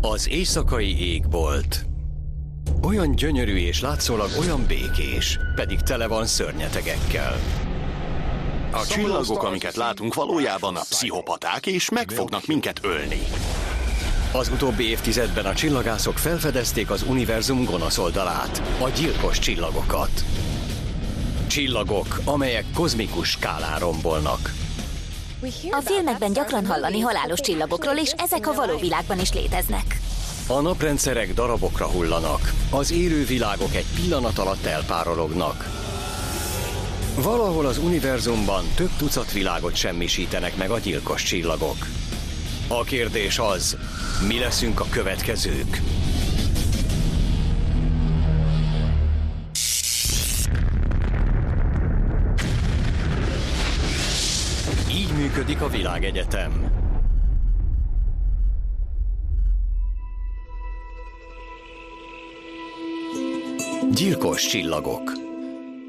Az éjszakai égbolt. Olyan gyönyörű és látszólag olyan békés, pedig tele van szörnyetegekkel. A csillagok, amiket látunk, valójában a pszichopaták, és meg fognak minket ölni. Az utóbbi évtizedben a csillagászok felfedezték az univerzum gonosz oldalát, a gyilkos csillagokat. Csillagok, amelyek kozmikus skálán rombolnak. A filmekben gyakran hallani halálos csillagokról, és ezek a való világban is léteznek. A naprendszerek darabokra hullanak, az élő világok egy pillanat alatt elpárolognak. Valahol az univerzumban több tucat világot semmisítenek meg a gyilkos csillagok. A kérdés az, mi leszünk a következők? Működik a világegyetem. Gyilkos csillagok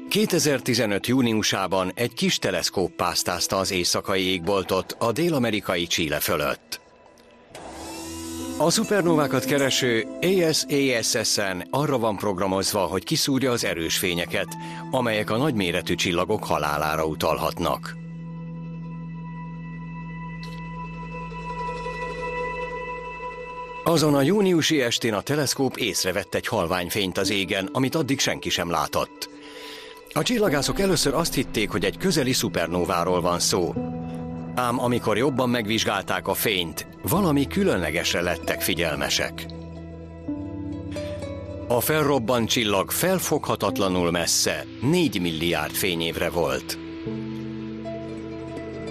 2015. júniusában egy kis teleszkóp pásztázta az éjszakai égboltot a dél-amerikai Chile fölött. A szupernovákat kereső ASASSN arra van programozva, hogy kiszúrja az erős fényeket, amelyek a nagyméretű csillagok halálára utalhatnak. Azon a júniusi estén a teleszkóp észrevett egy halványfényt az égen, amit addig senki sem látott. A csillagászok először azt hitték, hogy egy közeli szupernóváról van szó. Ám amikor jobban megvizsgálták a fényt, valami különlegesre lettek figyelmesek. A felrobbant csillag felfoghatatlanul messze, 4 milliárd fényévre volt.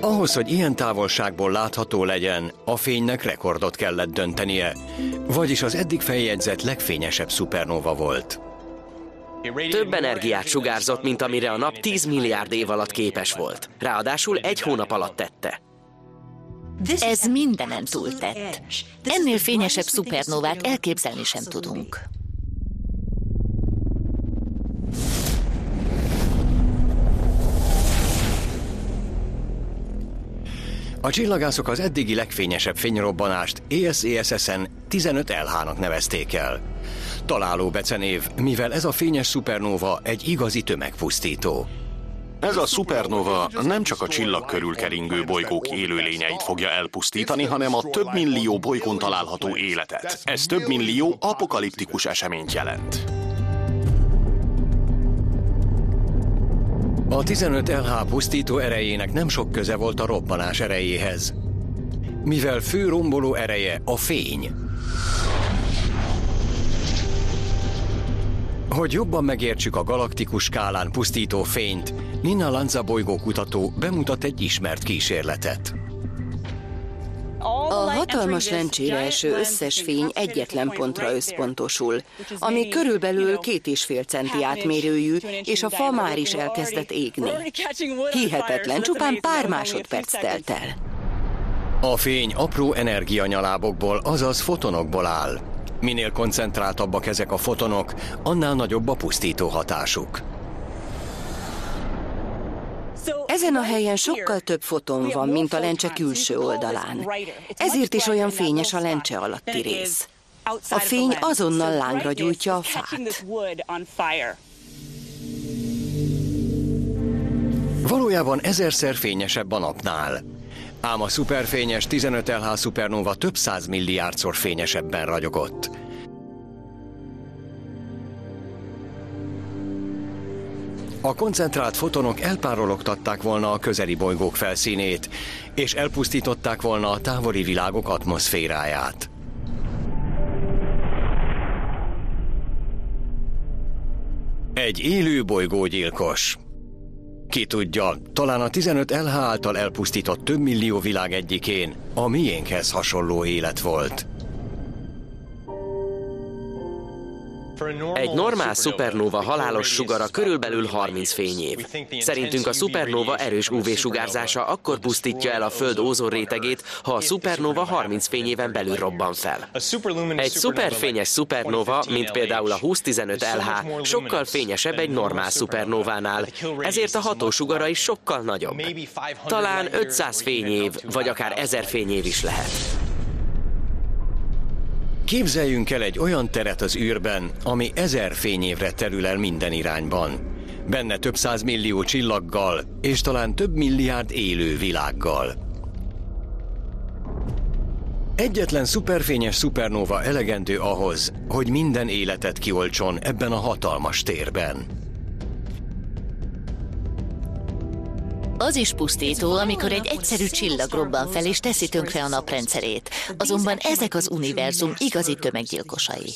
Ahhoz, hogy ilyen távolságból látható legyen, a fénynek rekordot kellett döntenie, vagyis az eddig feljegyzett legfényesebb szupernóva volt. Több energiát sugárzott, mint amire a nap 10 milliárd év alatt képes volt. Ráadásul egy hónap alatt tette. Ez mindenen túltett. Ennél fényesebb szupernovát elképzelni sem tudunk. A csillagászok az eddigi legfényesebb fényrobbanást ESESS-en 15 LH-nak nevezték el. Találó becenév, mivel ez a fényes szupernóva egy igazi tömegpusztító. Ez a szupernova nem csak a csillag körül keringő bolygók élőlényeit fogja elpusztítani, hanem a több millió bolygón található életet. Ez több millió apokaliptikus eseményt jelent. A 15 LH pusztító erejének nem sok köze volt a robbanás erejéhez, mivel fő romboló ereje a fény. Hogy jobban megértsük a galaktikus skálán pusztító fényt, Nina Lanza bolygókutató bemutat egy ismert kísérletet. A hatalmas lencsére eső összes fény egyetlen pontra összpontosul, ami körülbelül két és fél centi átmérőjű, és a fa már is elkezdett égni. Hihetetlen, csupán pár másodperc telt el. A fény apró energianyalábokból, azaz fotonokból áll. Minél koncentráltabbak ezek a fotonok, annál nagyobb a pusztító hatásuk. Ezen a helyen sokkal több foton van, mint a lencse külső oldalán. Ezért is olyan fényes a lencse alatti rész. A fény azonnal lángra gyújtja a fát. Valójában ezerszer fényesebb a napnál. Ám a szuperfényes 15 LH szupernóva több száz milliárdszor fényesebben ragyogott. A koncentrált fotonok elpárologtatták volna a közeli bolygók felszínét, és elpusztították volna a távoli világok atmoszféráját. Egy élő bolygógyilkos. Ki tudja, talán a 15 LH által elpusztított több millió világ egyikén a miénkhez hasonló élet volt. Egy normál szupernóva halálos sugara körülbelül 30 fényév. Szerintünk a szupernóva erős UV-sugárzása akkor pusztítja el a Föld ózonrétegét, ha a szupernóva 30 fényéven belül robban fel. Egy szuperfényes szupernóva, mint például a 2015 LH, sokkal fényesebb egy normál szupernóvánál, ezért a hatósugara is sokkal nagyobb. Talán 500 fényév, vagy akár 1000 fényév is lehet. Képzeljünk el egy olyan teret az űrben, ami ezer fényévre terül el minden irányban. Benne több millió csillaggal, és talán több milliárd élő világgal. Egyetlen szuperfényes szupernóva elegendő ahhoz, hogy minden életet kioltson ebben a hatalmas térben. Az is pusztító, amikor egy egyszerű csillag robban fel és teszi tönkre a naprendszerét. Azonban ezek az univerzum igazi tömeggyilkosai.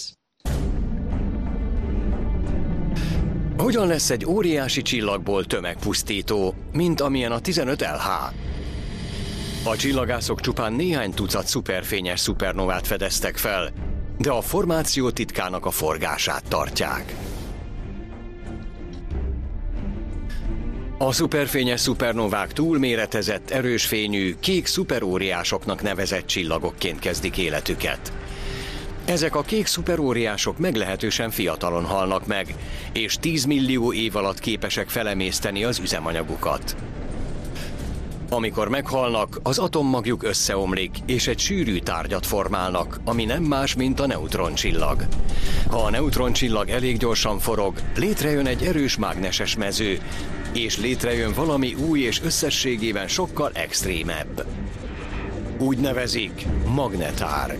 Hogyan lesz egy óriási csillagból tömegpusztító, mint amilyen a 15 LH? A csillagászok csupán néhány tucat szuperfényes szupernovát fedeztek fel, de a formáció titkának a forgását tartják. A szuperfényes szupernovák túlméretezett, erős fényű, kék szuperóriásoknak nevezett csillagokként kezdik életüket. Ezek a kék szuperóriások meglehetősen fiatalon halnak meg, és 10 millió év alatt képesek felemészteni az üzemanyagukat. Amikor meghalnak, az atommagjuk összeomlik, és egy sűrű tárgyat formálnak, ami nem más, mint a neutroncsillag. Ha a neutroncsillag elég gyorsan forog, létrejön egy erős mágneses mező, és létrejön valami új és összességében sokkal extrémebb. Úgy nevezik magnetár.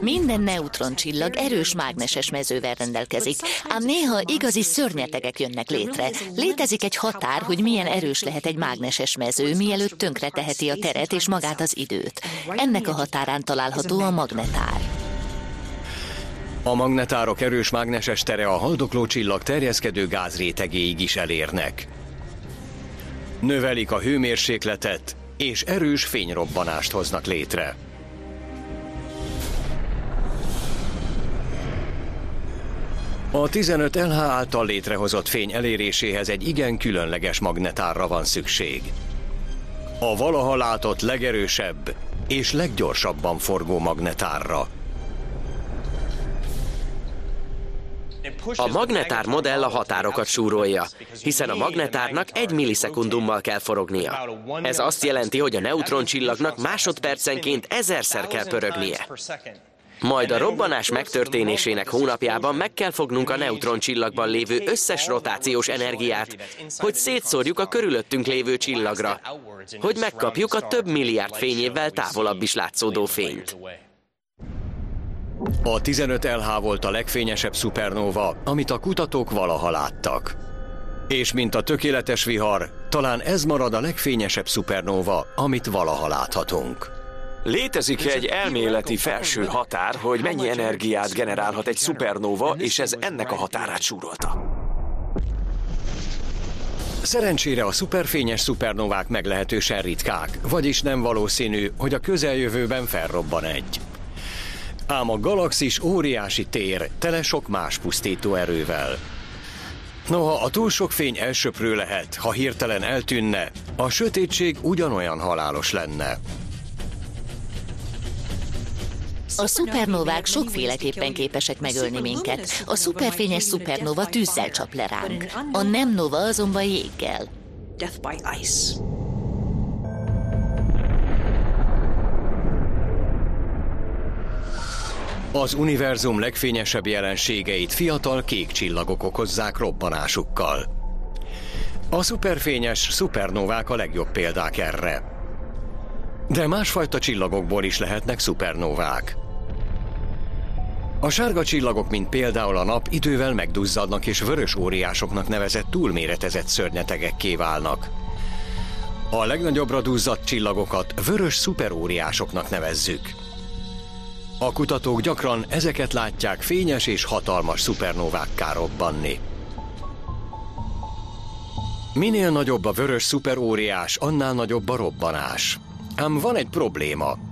Minden neutroncsillag erős mágneses mezővel rendelkezik, ám néha igazi szörnyetegek jönnek létre. Létezik egy határ, hogy milyen erős lehet egy mágneses mező, mielőtt tönkre teheti a teret és magát az időt. Ennek a határán található a magnetár. A magnetárok erős mágneses tere a haldokló csillag terjeszkedő gázrétegéig is elérnek. Növelik a hőmérsékletet, és erős fényrobbanást hoznak létre. A 15 LH által létrehozott fény eléréséhez egy igen különleges magnetárra van szükség. A valaha látott legerősebb és leggyorsabban forgó magnetárra. A magnetár modell a határokat súrolja, hiszen a magnetárnak egy millisekundummal kell forognia. Ez azt jelenti, hogy a neutroncsillagnak másodpercenként ezerszer kell pörögnie. Majd a robbanás megtörténésének hónapjában meg kell fognunk a neutroncsillagban lévő összes rotációs energiát, hogy szétszórjuk a körülöttünk lévő csillagra, hogy megkapjuk a több milliárd fényévvel távolabb is látszódó fényt. A 15 LH volt a legfényesebb szupernóva, amit a kutatók valaha láttak. És mint a tökéletes vihar, talán ez marad a legfényesebb szupernóva, amit valaha láthatunk. Létezik egy elméleti felső határ, hogy mennyi energiát generálhat egy szupernóva, és ez ennek a határát súrolta. Szerencsére a szuperfényes szupernovák meglehetősen ritkák, vagyis nem valószínű, hogy a közeljövőben felrobban egy. Ám a galaxis óriási tér, tele sok más pusztító erővel. Noha a túl sok fény elsöprő lehet, ha hirtelen eltűnne, a sötétség ugyanolyan halálos lenne. A szupernovák sokféleképpen képesek megölni minket. A szuperfényes szupernova tűzzel csap le ránk. A nem nova azonban jéggel. Death by ice. Az univerzum legfényesebb jelenségeit fiatal kék csillagok okozzák robbanásukkal. A szuperfényes szupernovák a legjobb példák erre. De másfajta csillagokból is lehetnek szupernovák. A sárga csillagok, mint például a nap, idővel megduzzadnak és vörös óriásoknak nevezett túlméretezett szörnyetegekké válnak. A legnagyobbra duzzadt csillagokat vörös szuperóriásoknak nevezzük. A kutatók gyakran ezeket látják fényes és hatalmas szupernovákká robbanni. Minél nagyobb a vörös szuperóriás, annál nagyobb a robbanás. Ám van egy probléma.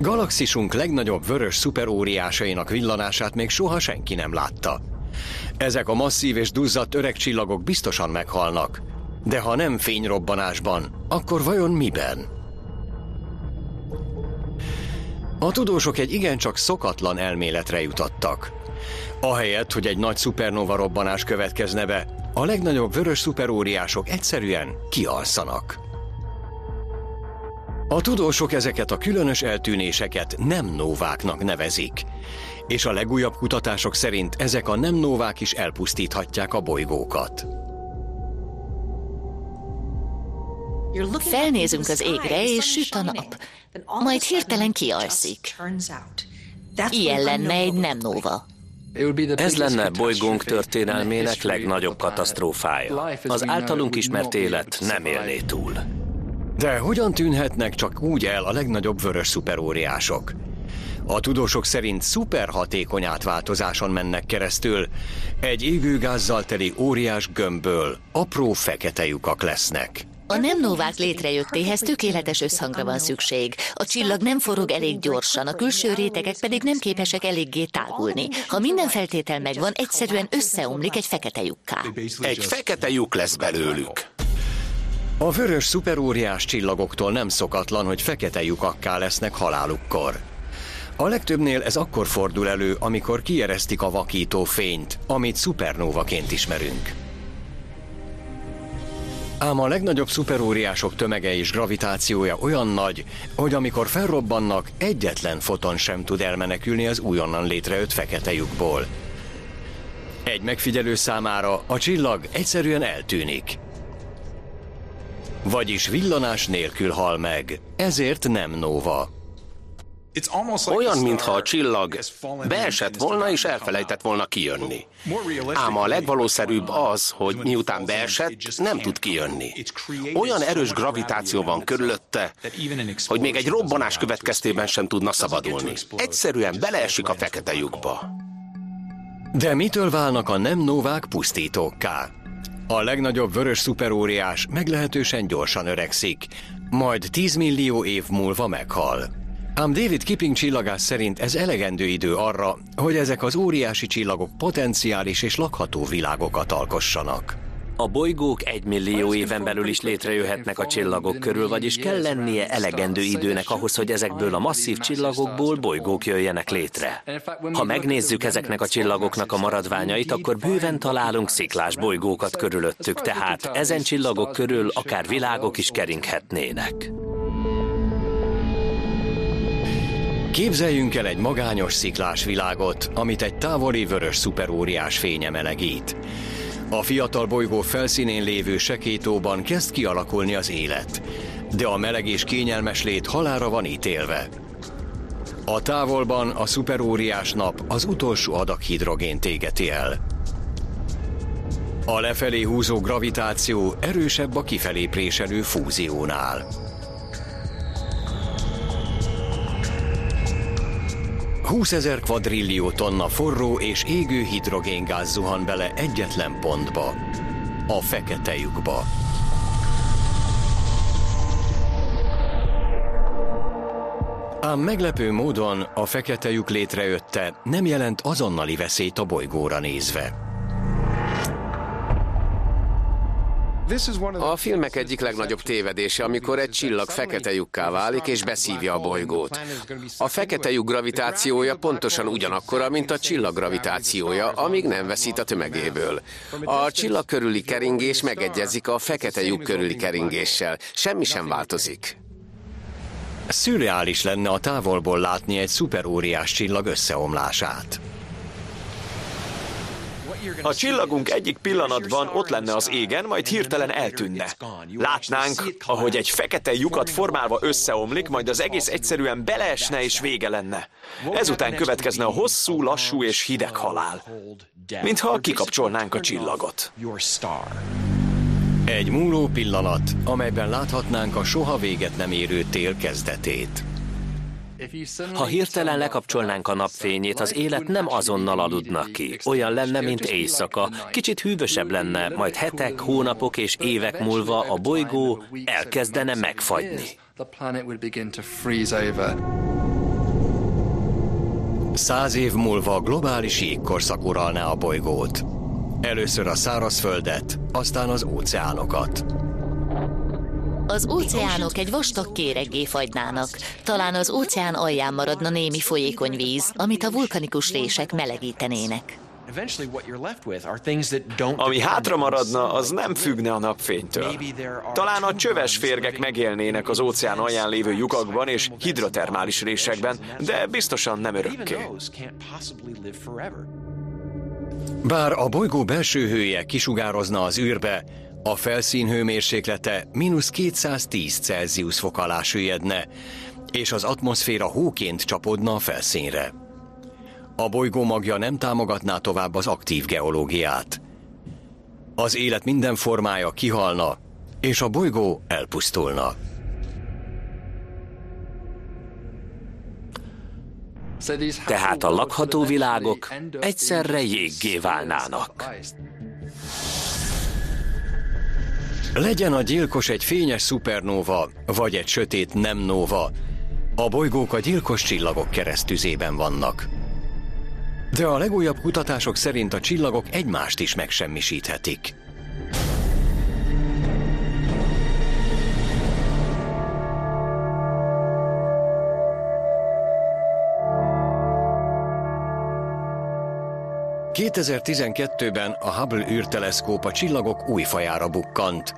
Galaxisunk legnagyobb vörös szuperóriásainak villanását még soha senki nem látta. Ezek a masszív és duzzadt öreg csillagok biztosan meghalnak. De ha nem fényrobbanásban, akkor vajon miben? A tudósok egy igencsak szokatlan elméletre jutottak. Ahelyett, hogy egy nagy szupernova robbanás következne be, a legnagyobb vörös szuperóriások egyszerűen kialszanak. A tudósok ezeket a különös eltűnéseket nem nóváknak nevezik, és a legújabb kutatások szerint ezek a nem nóvák is elpusztíthatják a bolygókat. Felnézünk az égre, és süt a nap. Majd hirtelen kialszik. Ilyen lenne egy nem nóva. Ez lenne bolygónk történelmének legnagyobb katasztrófája. Az általunk ismert élet nem élné túl. De hogyan tűnhetnek csak úgy el a legnagyobb vörös szuperóriások? A tudósok szerint szuperhatékony átváltozáson mennek keresztül. Egy égőgázzal teli óriás gömbből apró fekete lyukak lesznek. A nem novák létrejöttéhez tökéletes összhangra van szükség. A csillag nem forog elég gyorsan, a külső rétegek pedig nem képesek eléggé tágulni. Ha minden feltétel megvan, egyszerűen összeomlik egy fekete lyukká. Egy fekete lyuk lesz belőlük. A vörös szuperóriás csillagoktól nem szokatlan, hogy fekete lyukakká lesznek halálukkor. A legtöbbnél ez akkor fordul elő, amikor kieresztik a vakító fényt, amit szupernóvaként ismerünk. Ám a legnagyobb szuperóriások tömege és gravitációja olyan nagy, hogy amikor felrobbannak, egyetlen foton sem tud elmenekülni az újonnan létrejött fekete lyukból. Egy megfigyelő számára a csillag egyszerűen eltűnik. Vagyis villanás nélkül hal meg, ezért nem nóva. Olyan, mintha a csillag beesett volna és elfelejtett volna kijönni. Ám a legvalószerűbb az, hogy miután beesett, nem tud kijönni. Olyan erős gravitáció van körülötte, hogy még egy robbanás következtében sem tudna szabadulni. Egyszerűen beleesik a fekete lyukba. De mitől válnak a nem novák pusztítókká? A legnagyobb vörös szuperóriás meglehetősen gyorsan öregszik, majd 10 millió év múlva meghal. Ám David Kipping csillagász szerint ez elegendő idő arra, hogy ezek az óriási csillagok potenciális és lakható világokat alkossanak. A bolygók egy millió éven belül is létrejöhetnek a csillagok körül, vagyis kell lennie elegendő időnek ahhoz, hogy ezekből a masszív csillagokból bolygók jöjjenek létre. Ha megnézzük ezeknek a csillagoknak a maradványait, akkor bőven találunk sziklás bolygókat körülöttük, tehát ezen csillagok körül akár világok is keringhetnének. Képzeljünk el egy magányos sziklás világot, amit egy távoli vörös szuperóriás fénye melegít. A fiatal bolygó felszínén lévő sekétóban kezd kialakulni az élet, de a meleg és kényelmes lét halára van ítélve. A távolban a szuperóriás nap az utolsó adag hidrogént égeti el. A lefelé húzó gravitáció erősebb a kifelé préselő fúziónál. 20 ezer kvadrillió tonna forró és égő hidrogéngáz zuhan bele egyetlen pontba, a fekete lyukba. Ám meglepő módon a fekete lyuk létrejötte nem jelent azonnali veszélyt a bolygóra nézve. A filmek egyik legnagyobb tévedése, amikor egy csillag fekete lyukká válik és beszívja a bolygót. A fekete lyuk gravitációja pontosan ugyanakkora, mint a csillag gravitációja, amíg nem veszít a tömegéből. A csillag körüli keringés megegyezik a fekete lyuk körüli keringéssel. Semmi sem változik. Szürreális lenne a távolból látni egy szuperóriás csillag összeomlását. A csillagunk egyik pillanatban ott lenne az égen, majd hirtelen eltűnne. Látnánk, ahogy egy fekete lyukat formálva összeomlik, majd az egész egyszerűen beleesne és vége lenne. Ezután következne a hosszú, lassú és hideg halál. Mintha kikapcsolnánk a csillagot. Egy múló pillanat, amelyben láthatnánk a soha véget nem érő tél kezdetét. Ha hirtelen lekapcsolnánk a napfényét, az élet nem azonnal aludna ki. Olyan lenne, mint éjszaka. Kicsit hűvösebb lenne, majd hetek, hónapok és évek múlva a bolygó elkezdene megfagyni. Száz év múlva globális jégkorszak uralná a bolygót. Először a szárazföldet, aztán az óceánokat. Az óceánok egy vastag kéreggé fagynának. Talán az óceán alján maradna némi folyékony víz, amit a vulkanikus rések melegítenének. Ami hátra maradna, az nem függne a napfénytől. Talán a csöves férgek megélnének az óceán alján lévő lyukakban és hidrotermális résekben, de biztosan nem örökké. Bár a bolygó belső hője kisugározna az űrbe, a felszín hőmérséklete mínusz 210 Celsius fok alá süllyedne, és az atmoszféra hóként csapodna a felszínre. A bolygó magja nem támogatná tovább az aktív geológiát. Az élet minden formája kihalna, és a bolygó elpusztulna. Tehát a lakható világok egyszerre jéggé válnának. Legyen a gyilkos egy fényes szupernóva, vagy egy sötét nem nóva, a bolygók a gyilkos csillagok keresztüzében vannak. De a legújabb kutatások szerint a csillagok egymást is megsemmisíthetik. ...2012-ben a Hubble űrteleszkóp a csillagok új fajára bukkant,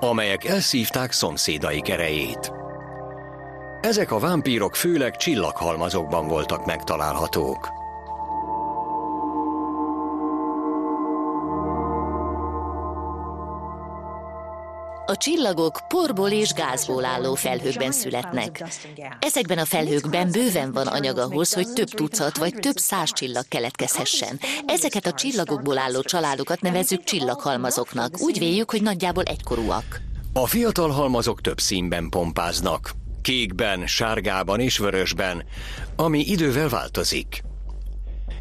amelyek elszívták szomszédaik erejét. Ezek a vámpírok főleg csillaghalmazokban voltak megtalálhatók. A csillagok porból és gázból álló felhőkben születnek. Ezekben a felhőkben bőven van anyag ahhoz, hogy több tucat vagy több száz csillag keletkezhessen. Ezeket a csillagokból álló családokat nevezzük csillaghalmazoknak. Úgy véljük, hogy nagyjából egykorúak. A fiatal halmazok több színben pompáznak. Kékben, sárgában és vörösben, ami idővel változik.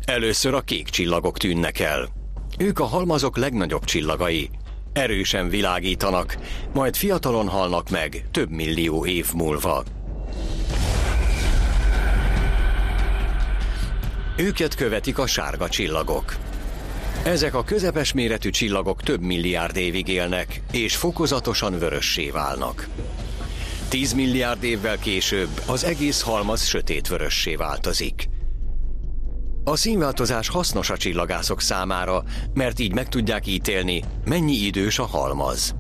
Először a kék csillagok tűnnek el. Ők a halmazok legnagyobb csillagai, erősen világítanak, majd fiatalon halnak meg több millió év múlva. Őket követik a sárga csillagok. Ezek a közepes méretű csillagok több milliárd évig élnek, és fokozatosan vörössé válnak. 10 milliárd évvel később az egész halmaz sötétvörössé változik. A színváltozás hasznos a csillagászok számára, mert így meg tudják ítélni, mennyi idős a halmaz.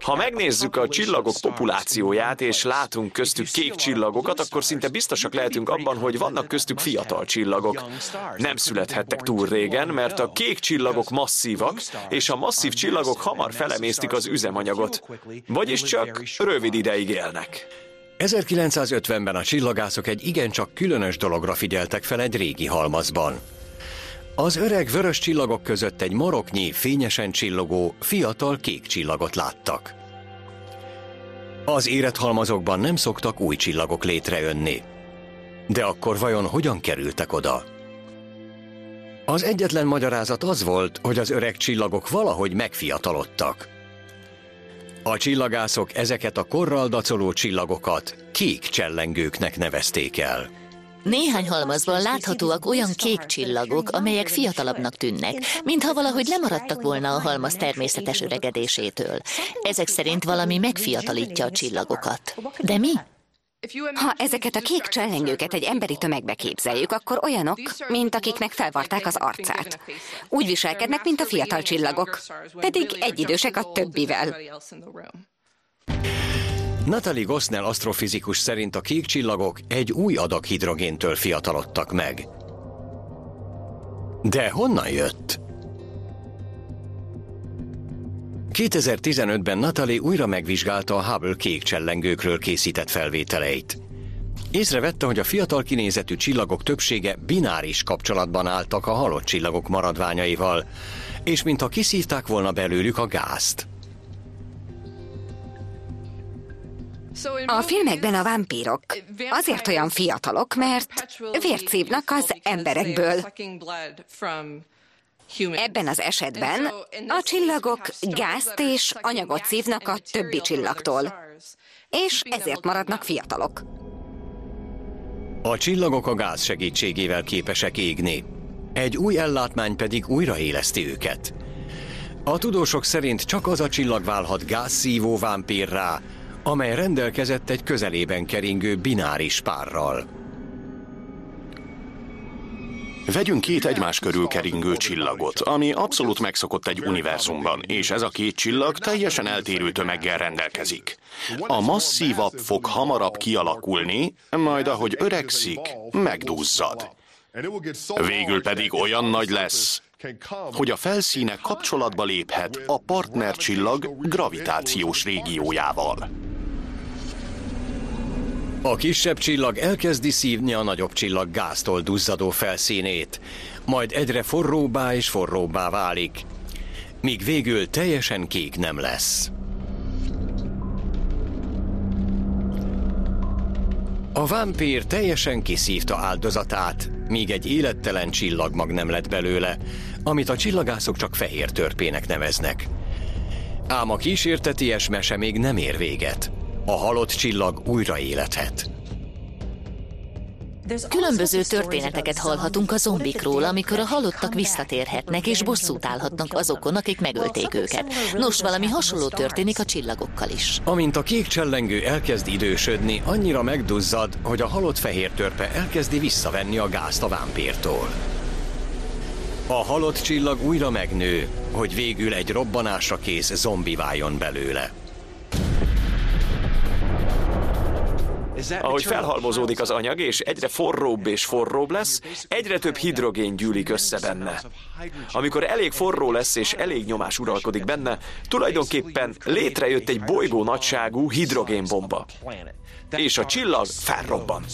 Ha megnézzük a csillagok populációját, és látunk köztük kék csillagokat, akkor szinte biztosak lehetünk abban, hogy vannak köztük fiatal csillagok. Nem születhettek túl régen, mert a kék csillagok masszívak, és a masszív csillagok hamar felemésztik az üzemanyagot. Vagyis csak rövid ideig élnek. 1950-ben a csillagászok egy igencsak különös dologra figyeltek fel egy régi halmazban. Az öreg vörös csillagok között egy maroknyi, fényesen csillogó, fiatal kék csillagot láttak. Az érett halmazokban nem szoktak új csillagok létrejönni. De akkor vajon hogyan kerültek oda? Az egyetlen magyarázat az volt, hogy az öreg csillagok valahogy megfiatalodtak. A csillagászok ezeket a korral dacoló csillagokat kék csellengőknek nevezték el. Néhány halmazban láthatóak olyan kék csillagok, amelyek fiatalabbnak tűnnek, mintha valahogy lemaradtak volna a halmaz természetes öregedésétől. Ezek szerint valami megfiatalítja a csillagokat. De mi? Ha ezeket a kék csellengőket egy emberi tömegbe képzeljük, akkor olyanok, mint akiknek felvarták az arcát. Úgy viselkednek, mint a fiatal csillagok, pedig egyidősek a többivel. Natalie Gosnell asztrofizikus szerint a kék csillagok egy új adag hidrogéntől fiatalodtak meg. De honnan jött? 2015-ben Natalie újra megvizsgálta a Hubble kék csellengőkről készített felvételeit. Észrevette, hogy a fiatal kinézetű csillagok többsége bináris kapcsolatban álltak a halott csillagok maradványaival, és mintha kiszívták volna belőlük a gázt. A filmekben a vámpírok azért olyan fiatalok, mert vért szívnak az emberekből. Ebben az esetben a csillagok gázt és anyagot szívnak a többi csillagtól, és ezért maradnak fiatalok. A csillagok a gáz segítségével képesek égni, egy új ellátmány pedig újraéleszti őket. A tudósok szerint csak az a csillag válhat gázszívó vámpírrá, amely rendelkezett egy közelében keringő bináris párral. Vegyünk két egymás körül keringő csillagot, ami abszolút megszokott egy univerzumban, és ez a két csillag teljesen eltérő tömeggel rendelkezik. A masszívabb fog hamarabb kialakulni, majd ahogy öregszik, megduzzad. Végül pedig olyan nagy lesz, hogy a felszíne kapcsolatba léphet a partnercsillag gravitációs régiójával. A kisebb csillag elkezdi szívni a nagyobb csillag gáztól duzzadó felszínét, majd egyre forróbbá és forróbbá válik, míg végül teljesen kék nem lesz. A vámpír teljesen kiszívta áldozatát, míg egy élettelen csillagmag nem lett belőle, amit a csillagászok csak fehér törpének neveznek. Ám a kísérteties mese még nem ér véget. A halott csillag újra élethet. Különböző történeteket hallhatunk a zombikról, amikor a halottak visszatérhetnek és bosszút állhatnak azokon, akik megölték őket. Nos, valami hasonló történik a csillagokkal is. Amint a kék csellengő elkezd idősödni, annyira megduzzad, hogy a halott fehér törpe elkezdi visszavenni a gázt a vámpírtól. A halott csillag újra megnő, hogy végül egy robbanásra kész zombi váljon belőle. Ahogy felhalmozódik az anyag, és egyre forróbb és forróbb lesz, egyre több hidrogén gyűlik össze benne. Amikor elég forró lesz és elég nyomás uralkodik benne, tulajdonképpen létrejött egy bolygó nagyságú hidrogénbomba. És a csillag felrobban.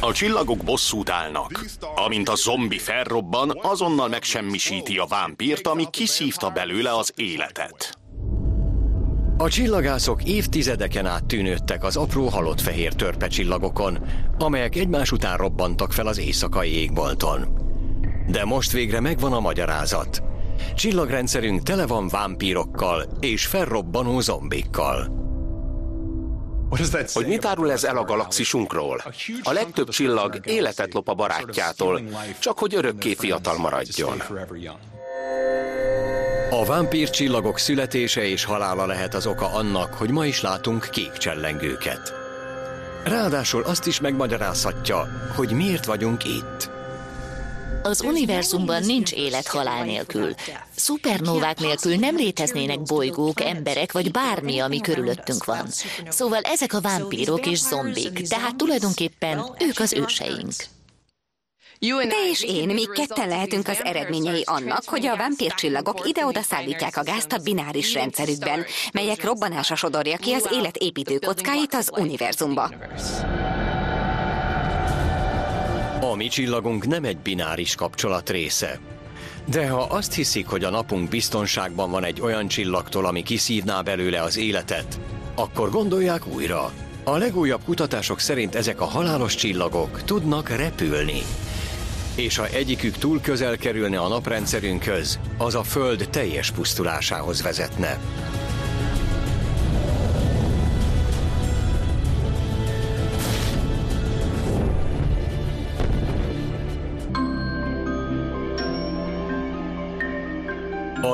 A csillagok bosszút állnak. Amint a zombi felrobban, azonnal megsemmisíti a vámpírt, ami kiszívta belőle az életet. A csillagászok évtizedeken át tűnődtek az apró halott fehér törpe csillagokon, amelyek egymás után robbantak fel az éjszakai égbolton. De most végre megvan a magyarázat. Csillagrendszerünk tele van vámpírokkal és felrobbanó zombikkal. Hogy mit árul ez el a galaxisunkról? A legtöbb csillag életet lop a barátjától, csak hogy örökké fiatal maradjon. A vámpír csillagok születése és halála lehet az oka annak, hogy ma is látunk kék csellengőket. Ráadásul azt is megmagyarázhatja, hogy miért vagyunk itt. Az univerzumban nincs élet halál nélkül. Szupernóvák nélkül nem léteznének bolygók, emberek vagy bármi, ami körülöttünk van. Szóval ezek a vámpírok és zombik, tehát tulajdonképpen ők az őseink. Te és én, mi ketten lehetünk az eredményei annak, hogy a vámpírcsillagok ide-oda szállítják a gázt a bináris rendszerükben, melyek robbanása sodorja ki az élet építő kockáit az univerzumba. A mi csillagunk nem egy bináris kapcsolat része. De ha azt hiszik, hogy a napunk biztonságban van egy olyan csillagtól, ami kiszívná belőle az életet, akkor gondolják újra. A legújabb kutatások szerint ezek a halálos csillagok tudnak repülni. És ha egyikük túl közel kerülne a naprendszerünkhöz, az a Föld teljes pusztulásához vezetne.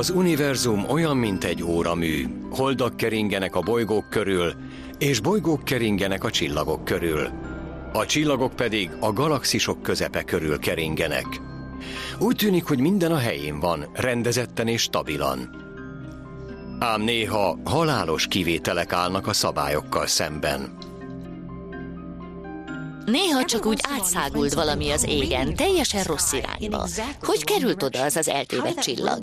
Az univerzum olyan, mint egy óramű. Holdak keringenek a bolygók körül, és bolygók keringenek a csillagok körül. A csillagok pedig a galaxisok közepe körül keringenek. Úgy tűnik, hogy minden a helyén van, rendezetten és stabilan. Ám néha halálos kivételek állnak a szabályokkal szemben. Néha csak úgy átszágult valami az égen, teljesen rossz irányba. Hogy került oda az az eltévedt csillag?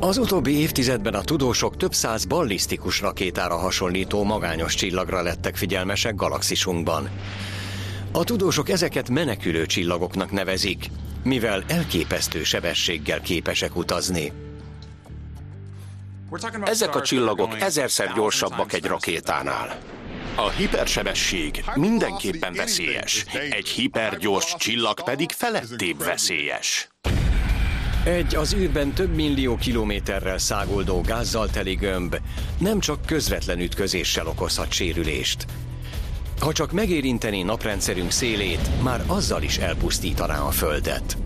Az utóbbi évtizedben a tudósok több száz ballisztikus rakétára hasonlító magányos csillagra lettek figyelmesek galaxisunkban. A tudósok ezeket menekülő csillagoknak nevezik, mivel elképesztő sebességgel képesek utazni. Ezek a csillagok ezerszer gyorsabbak egy rakétánál. A hipersebesség mindenképpen veszélyes, egy hipergyors csillag pedig felettébb veszélyes. Egy az űrben több millió kilométerrel száguldó gázzal teli gömb nem csak közvetlen ütközéssel okozhat sérülést. Ha csak megérinteni naprendszerünk szélét, már azzal is elpusztítaná a Földet.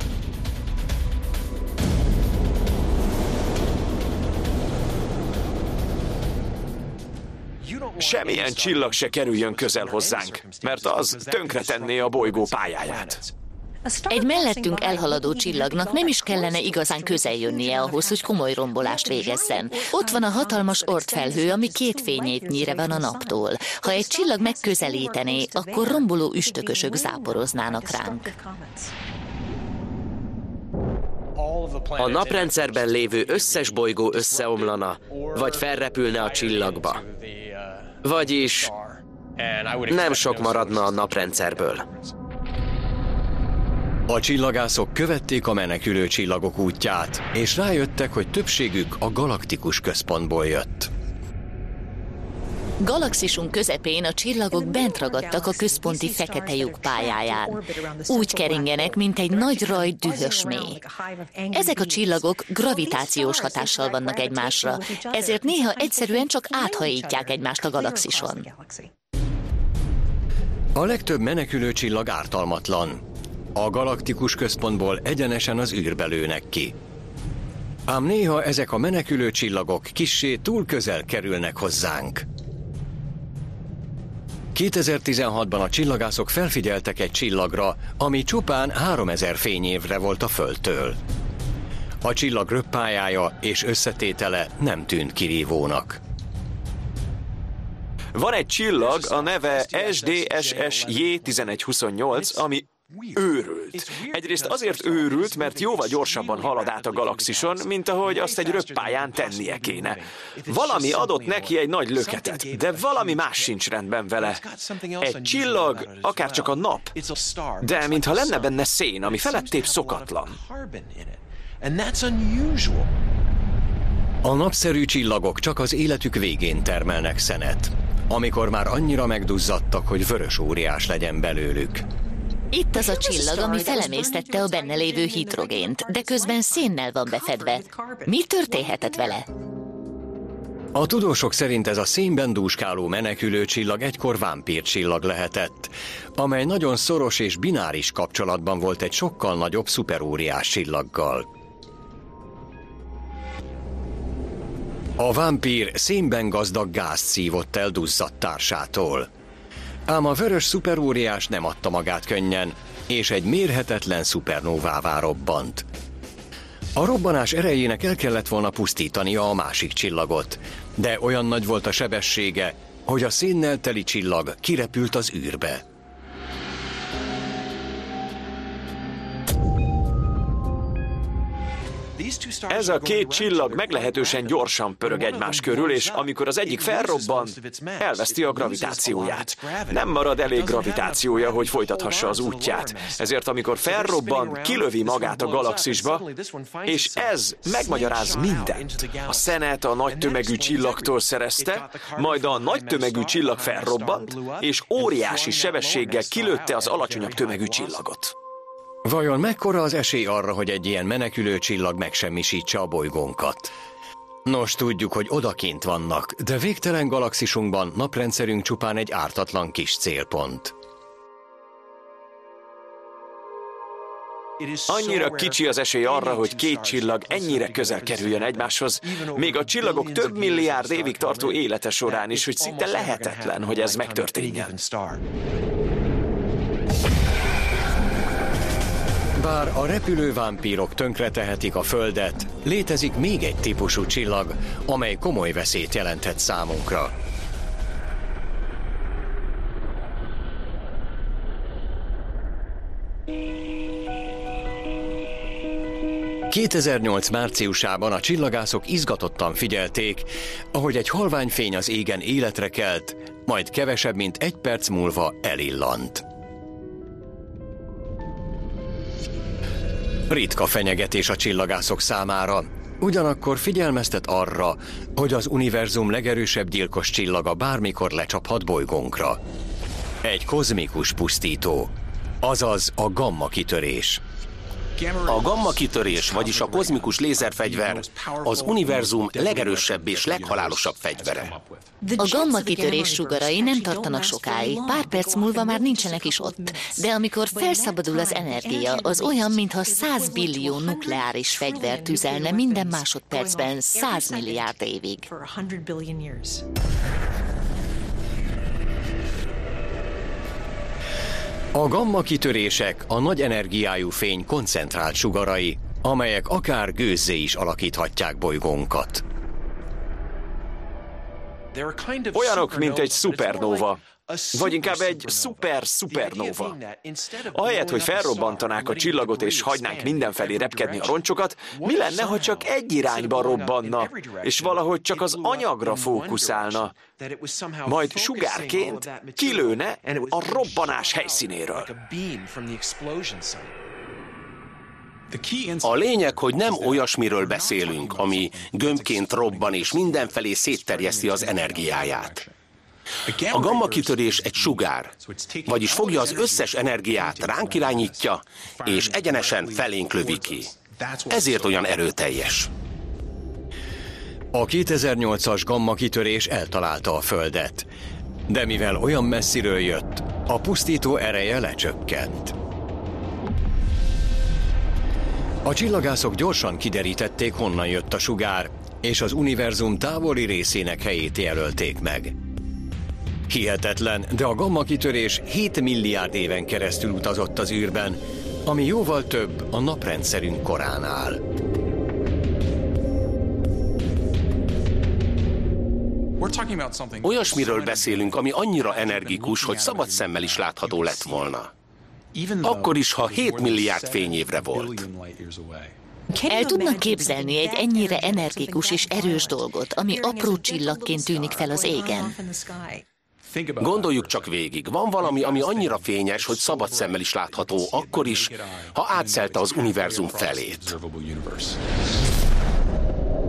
Semmilyen csillag se kerüljön közel hozzánk, mert az tönkretenné a bolygó pályáját. Egy mellettünk elhaladó csillagnak nem is kellene igazán közel jönnie ahhoz, hogy komoly rombolást végezzen. Ott van a hatalmas ortfelhő, ami két fényét nyíre van a naptól. Ha egy csillag megközelítené, akkor romboló üstökösök záporoznának ránk. A naprendszerben lévő összes bolygó összeomlana, vagy felrepülne a csillagba. Vagyis nem sok maradna a naprendszerből. A csillagászok követték a menekülő csillagok útját, és rájöttek, hogy többségük a galaktikus központból jött. Galaxisunk közepén a csillagok bent ragadtak a központi fekete lyuk pályáján. Úgy keringenek, mint egy nagy raj dühös mély. Ezek a csillagok gravitációs hatással vannak egymásra, ezért néha egyszerűen csak áthajítják egymást a galaxison. A legtöbb menekülő csillag ártalmatlan, a galaktikus központból egyenesen az űrbe lőnek ki. Ám néha ezek a menekülő csillagok kissé túl közel kerülnek hozzánk. 2016-ban a csillagászok felfigyeltek egy csillagra, ami csupán 3000 fényévre volt a Földtől. A csillag röppájája és összetétele nem tűnt kirívónak. Van egy csillag, a neve SDSS J1128, ami Őrült. Egyrészt azért őrült, mert jóval gyorsabban halad át a galaxison, mint ahogy azt egy röppályán tennie kéne. Valami adott neki egy nagy löketet, de valami más sincs rendben vele. Egy csillag, akár csak a nap, de mintha lenne benne szén, ami felettébb szokatlan. A napszerű csillagok csak az életük végén termelnek szenet, amikor már annyira megduzzadtak, hogy vörös óriás legyen belőlük. Itt az a csillag, ami felemésztette a benne lévő hidrogént, de közben szénnel van befedve. Mi történhetett vele? A tudósok szerint ez a szénben dúskáló menekülő csillag egykor vámpír csillag lehetett, amely nagyon szoros és bináris kapcsolatban volt egy sokkal nagyobb szuperóriás csillaggal. A vámpír szénben gazdag gázt szívott el duzzadt társától. Ám a vörös szuperóriás nem adta magát könnyen, és egy mérhetetlen szupernóvává robbant. A robbanás erejének el kellett volna pusztítania a másik csillagot, de olyan nagy volt a sebessége, hogy a szénnel teli csillag kirepült az űrbe. Ez a két csillag meglehetősen gyorsan pörög egymás körül, és amikor az egyik felrobban, elveszti a gravitációját. Nem marad elég gravitációja, hogy folytathassa az útját. Ezért amikor felrobban, kilövi magát a galaxisba, és ez megmagyaráz mindent. A szenet a nagy tömegű csillagtól szerezte, majd a nagy tömegű csillag felrobbant, és óriási sebességgel kilőtte az alacsonyabb tömegű csillagot. Vajon mekkora az esély arra, hogy egy ilyen menekülő csillag megsemmisítse a bolygónkat? Nos, tudjuk, hogy odakint vannak, de végtelen galaxisunkban naprendszerünk csupán egy ártatlan kis célpont. Annyira kicsi az esély arra, hogy két csillag ennyire közel kerüljön egymáshoz, még a csillagok több milliárd évig tartó élete során is, hogy szinte lehetetlen, hogy ez megtörténjen. Bár a repülő vámpírok tönkretehetik a Földet, létezik még egy típusú csillag, amely komoly veszélyt jelenthet számunkra. ...2008 márciusában a csillagászok izgatottan figyelték, ahogy egy halványfény az égen életre kelt, majd kevesebb, mint egy perc múlva elillant. Ritka fenyegetés a csillagászok számára, ugyanakkor figyelmeztet arra, hogy az univerzum legerősebb gyilkos csillaga bármikor lecsaphat bolygónkra. Egy kozmikus pusztító, azaz a gamma kitörés. A gamma kitörés, vagyis a kozmikus lézerfegyver az univerzum legerősebb és leghalálosabb fegyvere. A gamma kitörés sugarai nem tartanak sokáig, pár perc múlva már nincsenek is ott, de amikor felszabadul az energia, az olyan, mintha 100 billió nukleáris fegyver tüzelne minden másodpercben 100 milliárd évig. A gamma kitörések a nagy energiájú fény koncentrált sugarai, amelyek akár gőzzé is alakíthatják bolygónkat. Olyanok, mint egy szupernóva, vagy inkább egy szuper-szupernóva. Ahelyett, hogy felrobbantanák a csillagot és hagynánk mindenfelé repkedni a roncsokat, mi lenne, ha csak egy irányba robbanna, és valahogy csak az anyagra fókuszálna, majd sugárként kilőne a robbanás helyszínéről. A lényeg, hogy nem olyasmiről beszélünk, ami gömbként robban és mindenfelé szétterjeszti az energiáját. A gamma kitörés egy sugár, vagyis fogja az összes energiát, ránk irányítja, és egyenesen felénk lövi ki. Ezért olyan erőteljes. A 2008-as gamma kitörés eltalálta a Földet, de mivel olyan messziről jött, a pusztító ereje lecsökkent. A csillagászok gyorsan kiderítették, honnan jött a sugár, és az univerzum távoli részének helyét jelölték meg. Hihetetlen, de a gamma kitörés 7 milliárd éven keresztül utazott az űrben, ami jóval több a naprendszerünk koránál. Olyasmiről beszélünk, ami annyira energikus, hogy szabad szemmel is látható lett volna. Akkor is, ha 7 milliárd fényévre volt. El tudnak képzelni egy ennyire energikus és erős dolgot, ami apró csillagként tűnik fel az égen? Gondoljuk csak végig. Van valami, ami annyira fényes, hogy szabad szemmel is látható, akkor is, ha átszelte az univerzum felét.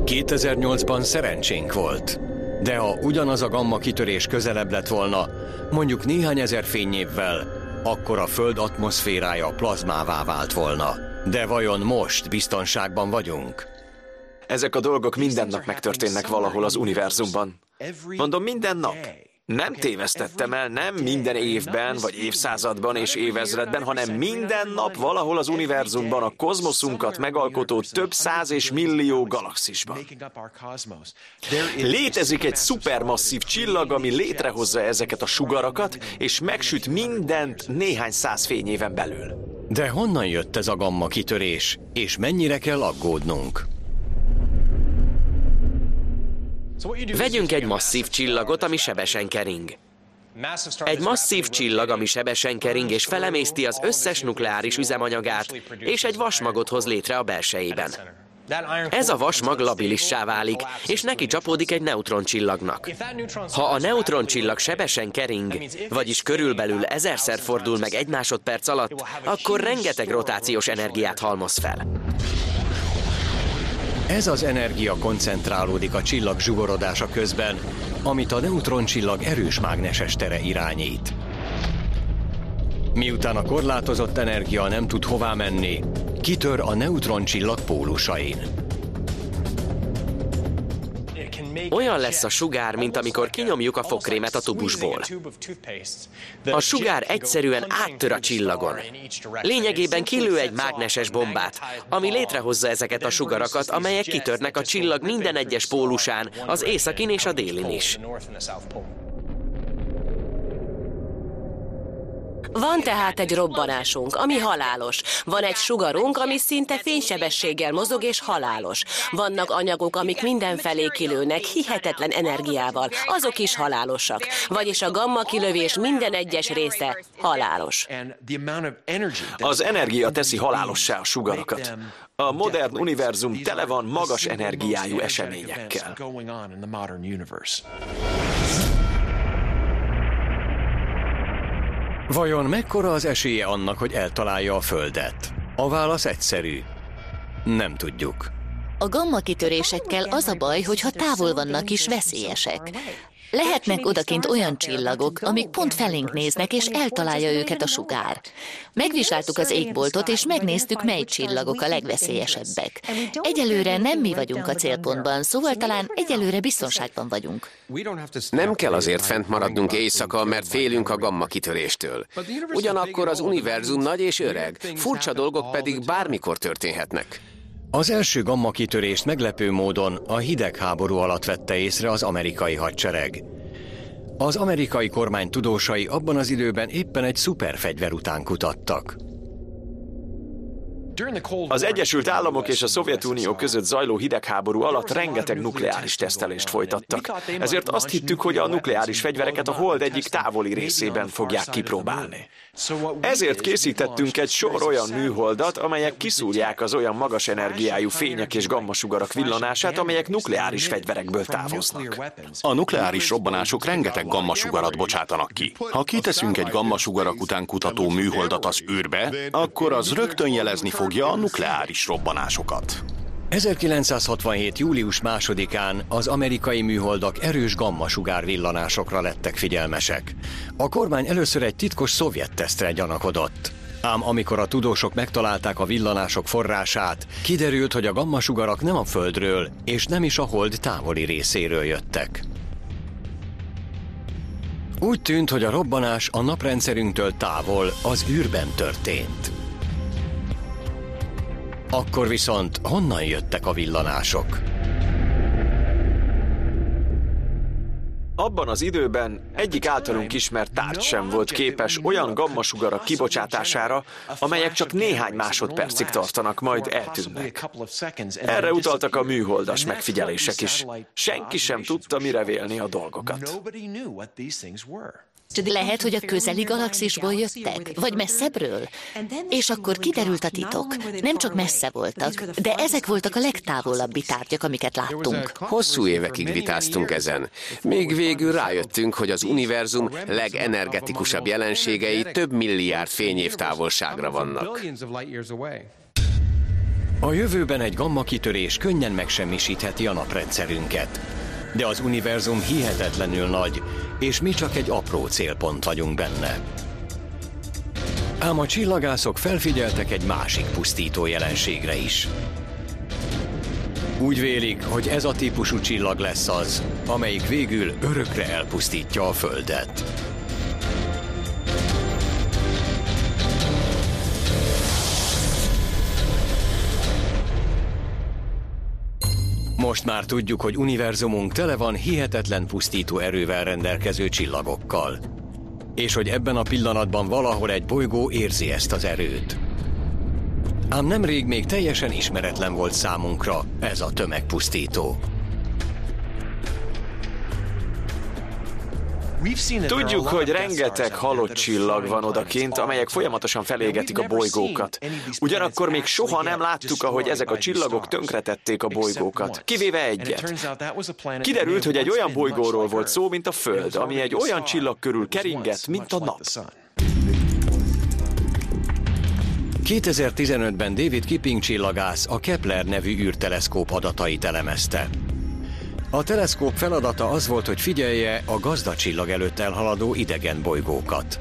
2008-ban szerencsénk volt, de ha ugyanaz a gamma kitörés közelebb lett volna, mondjuk néhány ezer fényévvel, akkor a Föld atmoszférája plazmává vált volna. De vajon most biztonságban vagyunk? Ezek a dolgok minden nap megtörténnek valahol az univerzumban. Mondom, minden nap. Nem tévesztettem el, nem minden évben, vagy évszázadban és évezredben, hanem minden nap valahol az univerzumban a kozmoszunkat megalkotó több száz és millió galaxisban. Létezik egy szupermasszív csillag, ami létrehozza ezeket a sugarakat, és megsüt mindent néhány száz fényéven belül. De honnan jött ez a gamma kitörés, és mennyire kell aggódnunk? Vegyünk egy masszív csillagot, ami sebesen kering. Egy masszív csillag, ami sebesen kering és felemészti az összes nukleáris üzemanyagát, és egy vasmagot hoz létre a belsejében. Ez a vasmag labilissá válik, és neki csapódik egy neutroncsillagnak. Ha a neutroncsillag sebesen kering, vagyis körülbelül ezerszer fordul meg egy másodperc alatt, akkor rengeteg rotációs energiát halmoz fel. Ez az energia koncentrálódik a csillag zsugorodása közben, amit a neutroncsillag erős mágneses tere irányít. Miután a korlátozott energia nem tud hová menni, kitör a neutroncsillag pólusain. Olyan lesz a sugár, mint amikor kinyomjuk a fogkrémet a tubusból. A sugár egyszerűen áttör a csillagon. Lényegében kilő egy mágneses bombát, ami létrehozza ezeket a sugarakat, amelyek kitörnek a csillag minden egyes pólusán, az északin és a délin is. Van tehát egy robbanásunk, ami halálos. Van egy sugarunk, ami szinte fénysebességgel mozog és halálos. Vannak anyagok, amik mindenfelé kilőnek, hihetetlen energiával. Azok is halálosak. Vagyis a gamma kilövés minden egyes része halálos. Az energia teszi halálossá a sugarakat. A modern univerzum tele van magas energiájú eseményekkel. Vajon mekkora az esélye annak, hogy eltalálja a Földet? A válasz egyszerű. Nem tudjuk. A gamma kitörésekkel az a baj, hogy ha távol vannak is veszélyesek. Lehetnek odakint olyan csillagok, amik pont felénk néznek, és eltalálja őket a sugár. Megvizsgáltuk az égboltot, és megnéztük, mely csillagok a legveszélyesebbek. Egyelőre nem mi vagyunk a célpontban, szóval talán egyelőre biztonságban vagyunk. Nem kell azért fent maradnunk éjszaka, mert félünk a gamma kitöréstől. Ugyanakkor az univerzum nagy és öreg, furcsa dolgok pedig bármikor történhetnek. Az első gamma kitörést meglepő módon a hidegháború alatt vette észre az amerikai hadsereg. Az amerikai kormány tudósai abban az időben éppen egy szuperfegyver után kutattak. Az Egyesült Államok és a Szovjetunió között zajló hidegháború alatt rengeteg nukleáris tesztelést folytattak. Ezért azt hittük, hogy a nukleáris fegyvereket a hold egyik távoli részében fogják kipróbálni. Ezért készítettünk egy sor olyan műholdat, amelyek kiszúrják az olyan magas energiájú fények és gammasugarak villanását, amelyek nukleáris fegyverekből távoznak. A nukleáris robbanások rengeteg gammasugarat bocsátanak ki. Ha kiteszünk egy gammasugarak után kutató műholdat az űrbe, akkor az rögtön jelezni fogja a nukleáris robbanásokat. 1967. július másodikán az amerikai műholdak erős gammasugár villanásokra lettek figyelmesek. A kormány először egy titkos szovjet tesztre gyanakodott. Ám amikor a tudósok megtalálták a villanások forrását, kiderült, hogy a gammasugarak nem a Földről, és nem is a hold távoli részéről jöttek. Úgy tűnt, hogy a robbanás a naprendszerünktől távol, az űrben történt. Akkor viszont honnan jöttek a villanások? Abban az időben egyik általunk ismert tárgy sem volt képes olyan gammasugarak kibocsátására, amelyek csak néhány másodpercig tartanak, majd eltűnnek. Erre utaltak a műholdas megfigyelések is. Senki sem tudta mire vélni a dolgokat. Lehet, hogy a közeli galaxisból jöttek, vagy messzebbről. És akkor kiderült a titok. Nem csak messze voltak, de ezek voltak a legtávolabbi tárgyak, amiket láttunk. Hosszú évekig vitáztunk ezen. Még végül rájöttünk, hogy az univerzum legenergetikusabb jelenségei több milliárd fényév távolságra vannak. A jövőben egy gamma kitörés könnyen megsemmisítheti a naprendszerünket. De az univerzum hihetetlenül nagy, és mi csak egy apró célpont vagyunk benne. Ám a csillagászok felfigyeltek egy másik pusztító jelenségre is. Úgy vélik, hogy ez a típusú csillag lesz az, amelyik végül örökre elpusztítja a Földet. Most már tudjuk, hogy univerzumunk tele van hihetetlen pusztító erővel rendelkező csillagokkal. És hogy ebben a pillanatban valahol egy bolygó érzi ezt az erőt. Ám nemrég még teljesen ismeretlen volt számunkra ez a tömegpusztító. Tudjuk, hogy rengeteg halott csillag van odakint, amelyek folyamatosan felégetik a bolygókat. Ugyanakkor még soha nem láttuk, ahogy ezek a csillagok tönkretették a bolygókat, kivéve egyet. Kiderült, hogy egy olyan bolygóról volt szó, mint a Föld, ami egy olyan csillag körül keringett, mint a nap. 2015-ben David Kipping csillagász a Kepler nevű űrteleszkóp adatait elemezte. A teleszkóp feladata az volt, hogy figyelje a gazdacsillag előtt elhaladó idegen bolygókat.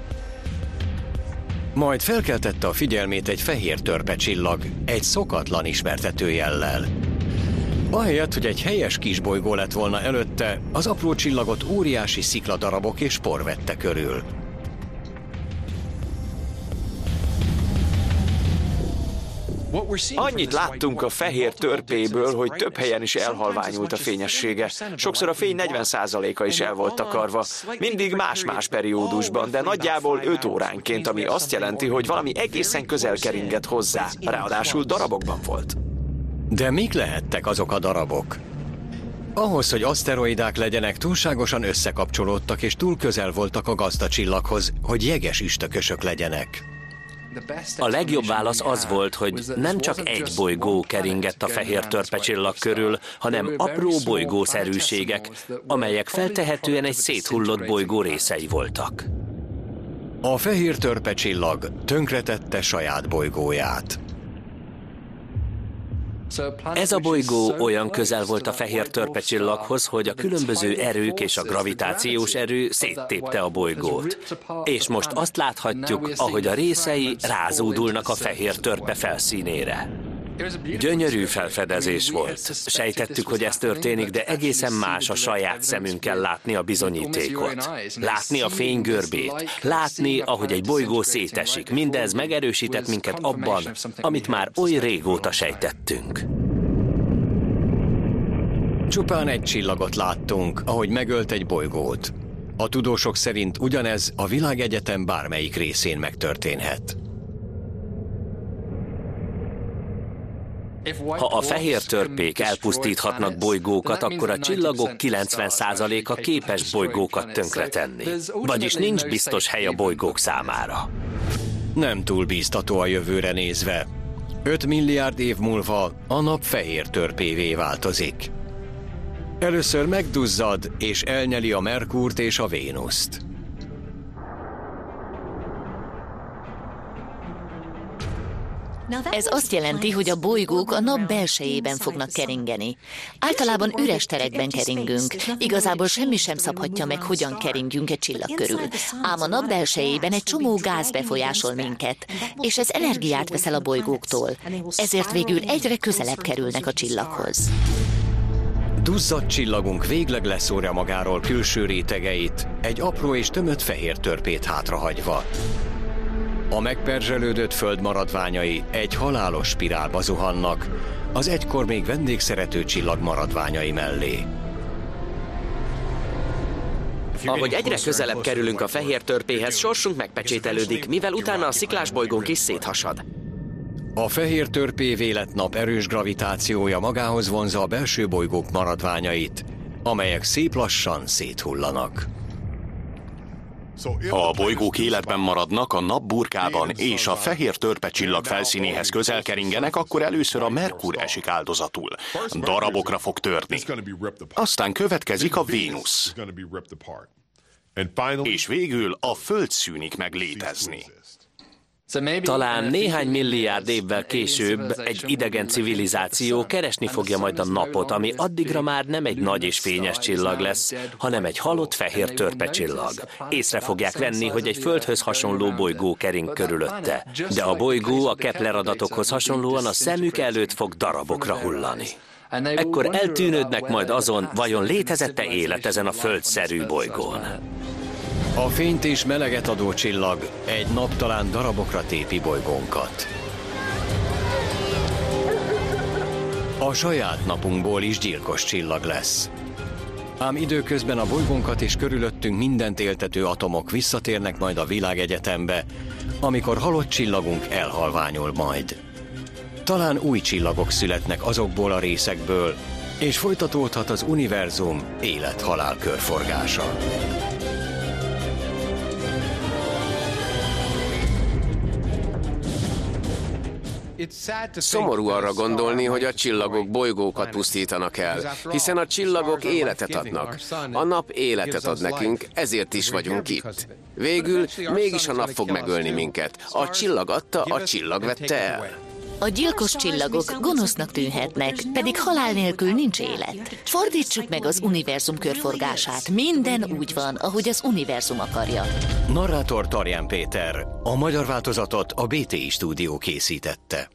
Majd felkeltette a figyelmét egy fehér törpe csillag, egy szokatlan ismertető jellel. Ahelyett, hogy egy helyes kisbolygó lett volna előtte, az apró csillagot óriási szikladarabok és por vette körül. Annyit láttunk a fehér törpéből, hogy több helyen is elhalványult a fényessége. Sokszor a fény 40%-a is el volt takarva. Mindig más-más periódusban, de nagyjából 5 óránként, ami azt jelenti, hogy valami egészen közel keringett hozzá. Ráadásul darabokban volt. De mik lehettek azok a darabok? Ahhoz, hogy aszteroidák legyenek, túlságosan összekapcsolódtak és túl közel voltak a gazdacsillaghoz, hogy jeges üstökösök legyenek. A legjobb válasz az volt, hogy nem csak egy bolygó keringett a fehér törpecsillag körül, hanem apró bolygószerűségek, amelyek feltehetően egy széthullott bolygó részei voltak. A fehér törpecsillag tönkretette saját bolygóját. Ez a bolygó olyan közel volt a fehér törpecsillaghoz, hogy a különböző erők és a gravitációs erő széttépte a bolygót. És most azt láthatjuk, ahogy a részei rázódulnak a fehér törpe felszínére. Gyönyörű felfedezés volt. Sejtettük, hogy ez történik, de egészen más a saját szemünkkel látni a bizonyítékot. Látni a fénygörbét, látni, ahogy egy bolygó szétesik. Mindez megerősített minket abban, amit már oly régóta sejtettünk. Csupán egy csillagot láttunk, ahogy megölt egy bolygót. A tudósok szerint ugyanez a világegyetem bármelyik részén megtörténhet. Ha a fehér törpék elpusztíthatnak bolygókat, akkor a csillagok 90%-a képes bolygókat tönkretenni. Vagyis nincs biztos hely a bolygók számára. Nem túl bíztató a jövőre nézve. 5 milliárd év múlva a nap fehér törpévé változik. Először megduzzad és elnyeli a Merkúrt és a Vénuszt. Ez azt jelenti, hogy a bolygók a nap belsejében fognak keringeni. Általában üres terekben keringünk. Igazából semmi sem szabhatja meg, hogyan keringünk egy csillag körül. Ám a nap belsejében egy csomó gáz befolyásol minket, és ez energiát veszel a bolygóktól. Ezért végül egyre közelebb kerülnek a csillaghoz. Duzzadt csillagunk végleg leszórja magáról külső rétegeit, egy apró és tömött fehér törpét hátrahagyva. A megperzselődött föld maradványai egy halálos spirálba zuhannak, az egykor még vendégszerető csillag maradványai mellé. Ahogy egyre közelebb kerülünk a fehér törpéhez, sorsunk megpecsételődik, mivel utána a sziklás bolygónk is széthasad. A fehér törpé vélet nap erős gravitációja magához vonza a belső bolygók maradványait, amelyek szép lassan széthullanak. Ha a bolygók életben maradnak, a nap burkában és a fehér törpe csillag felszínéhez közel keringenek, akkor először a Merkur esik áldozatul. Darabokra fog törni. Aztán következik a Vénusz. És végül a Föld szűnik meg létezni. Talán néhány milliárd évvel később egy idegen civilizáció keresni fogja majd a napot, ami addigra már nem egy nagy és fényes csillag lesz, hanem egy halott fehér törpe csillag. Észre fogják venni, hogy egy földhöz hasonló bolygó kering körülötte, de a bolygó a Kepler adatokhoz hasonlóan a szemük előtt fog darabokra hullani. Ekkor eltűnődnek majd azon, vajon létezette élet ezen a földszerű bolygón. A fényt és meleget adó csillag egy nap talán darabokra tépi bolygónkat. A saját napunkból is gyilkos csillag lesz. Ám időközben a bolygónkat és körülöttünk mindent éltető atomok visszatérnek majd a világegyetembe, amikor halott csillagunk elhalványul majd. Talán új csillagok születnek azokból a részekből, és folytatódhat az univerzum élet-halál körforgása. Szomorú arra gondolni, hogy a csillagok bolygókat pusztítanak el, hiszen a csillagok életet adnak. A nap életet ad nekünk, ezért is vagyunk itt. Végül mégis a nap fog megölni minket. A csillag adta, a csillag vette el. A gyilkos csillagok gonosznak tűnhetnek, pedig halál nélkül nincs élet. Fordítsuk meg az univerzum körforgását. Minden úgy van, ahogy az univerzum akarja. Narrátor Tarján Péter. A magyar változatot a BTI stúdió készítette.